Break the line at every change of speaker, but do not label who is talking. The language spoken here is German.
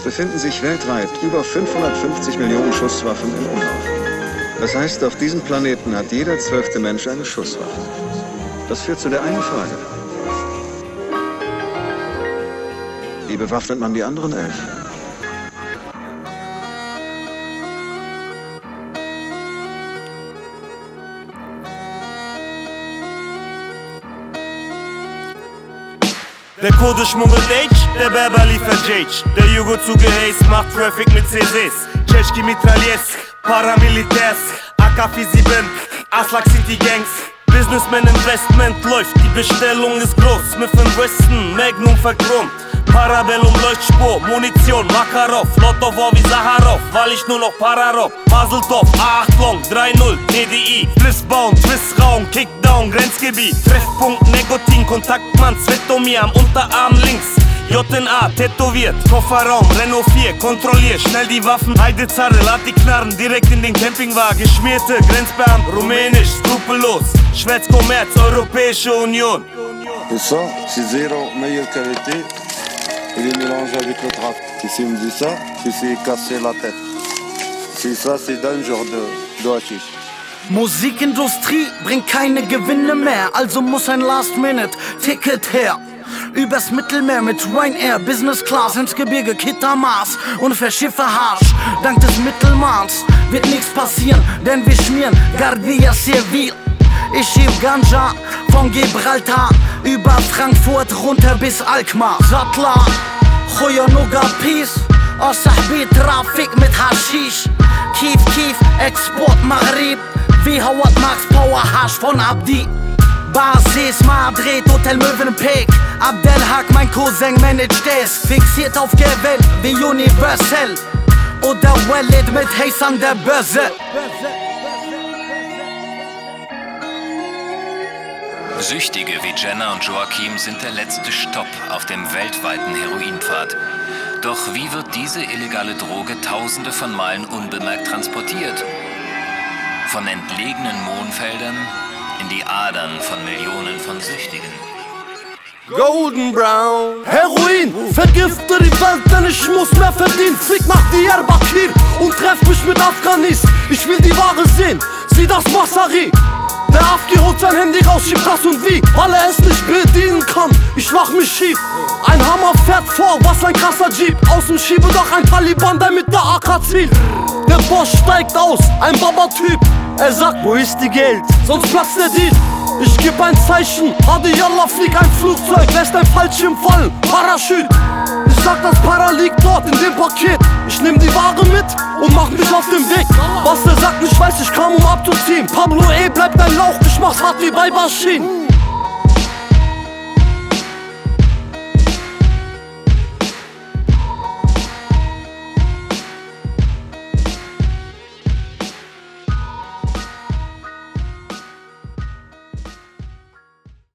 Es befinden sich weltweit über 550 Millionen Schusswaffen im Umlauf. Das heißt, auf diesem Planeten hat jeder zwölfte Mensch eine Schusswaffe. Das führt zu der einen Frage. Wie bewaffnet man die anderen elf?
The Kurdish schmuggelt the der Berber liefert Jage. Der Jugo zugehäst, macht Traffic mit CCs. Tschechki Mitraljesk, Paramilitärsk, AK-47, Aslak sind Gangs. Businessman Investment läuft, die Bestellung ist groß. Smith Weston, Magnum verchromt. Parabellum Leuchtspur, Munition, Makarov, Lotov wie Saharov, weil ich nur noch Pararov, Maseltov, A8 Long, 3-0, TDI, Flissbaum, Twissraum, Kickdown, Grenzgebiet, Treffpunkt, Negotin, Kontaktmann, Svetomir am Unterarm links. JNA tätowiert, Kofferraum, Renault 4, kontrollier schnell die Waffen. Heidezarre, lad die Knarren direkt in den Campingwagen. Geschmierte, Grenzbeamt, rumänisch, skrupellos. Schweiz Kommerz, Europäische Union.
Et ça, c'est zéro meilleure qualité. Il est mélangé avec le draft. Si c'est me dit ça, si c'est cassé la tête. Si ça, c'est danger de, de hashish.
Musikindustrie bringt keine Gewinne mehr, also muss ein Last-Minute-Ticket her. Übers Mittelmeer mit Ryanair, Business Class ins Gebirge, Kittermaß und verschiffe Harsch. Dank des Mittelmanns wird nichts passieren, denn wir schmieren Guardia Civil. Ich schieb Ganja von Gibraltar über Frankfurt runter bis Alkmaar. Sattler, Choyonuga Peace, Osahbi Trafik mit Haschisch. Kief, Kief, Export Maghrib, wie Howard Max Power Hash von Abdi. Basis Madrid, Hotel Mövenpick Abdelhak, mein Cousin managt es Fixiert auf Gewinn wie Universal Oder Wallet mit Haze an der Börse
Süchtige wie Jenna und Joachim sind der letzte Stopp auf dem weltweiten Heroinpfad. Doch wie wird diese illegale Droge tausende von Meilen unbemerkt transportiert? Von entlegenen Mohnfeldern in die Adern von Millionen von Süchtigen.
Golden Brown.
Heroin, vergifte die Welt, denn ich muss mehr verdienen. Flieg nach Diyarbakir und treff mich mit Afghanis. Ich will die Ware sehen, sieh das Massari. Der Afghi holt sein Handy raus, schiebt das und wie, weil er es nicht kann. Ich mach mich schief. Ein Hammer fährt vor, was ein krasser Jeep. Außen schiebe doch ein Taliban, der mit der AK zielt. Der Boss steigt aus, ein Baba-Typ. Er sagt, wo ist die Geld? Sonst platzt der Deal. Ich geb ein Zeichen, Hadi Yallah, flieg ein Flugzeug, lässt ein Fallschirm fallen, Parachute. Ich sag, das Para liegt dort in dem Paket. Ich nehm die Ware mit und mach mich auf den Weg. Was der sagt, nicht weiß, ich kam um abzuziehen. Pablo E bleibt ein Lauch, ich mach's hart wie bei Baschin.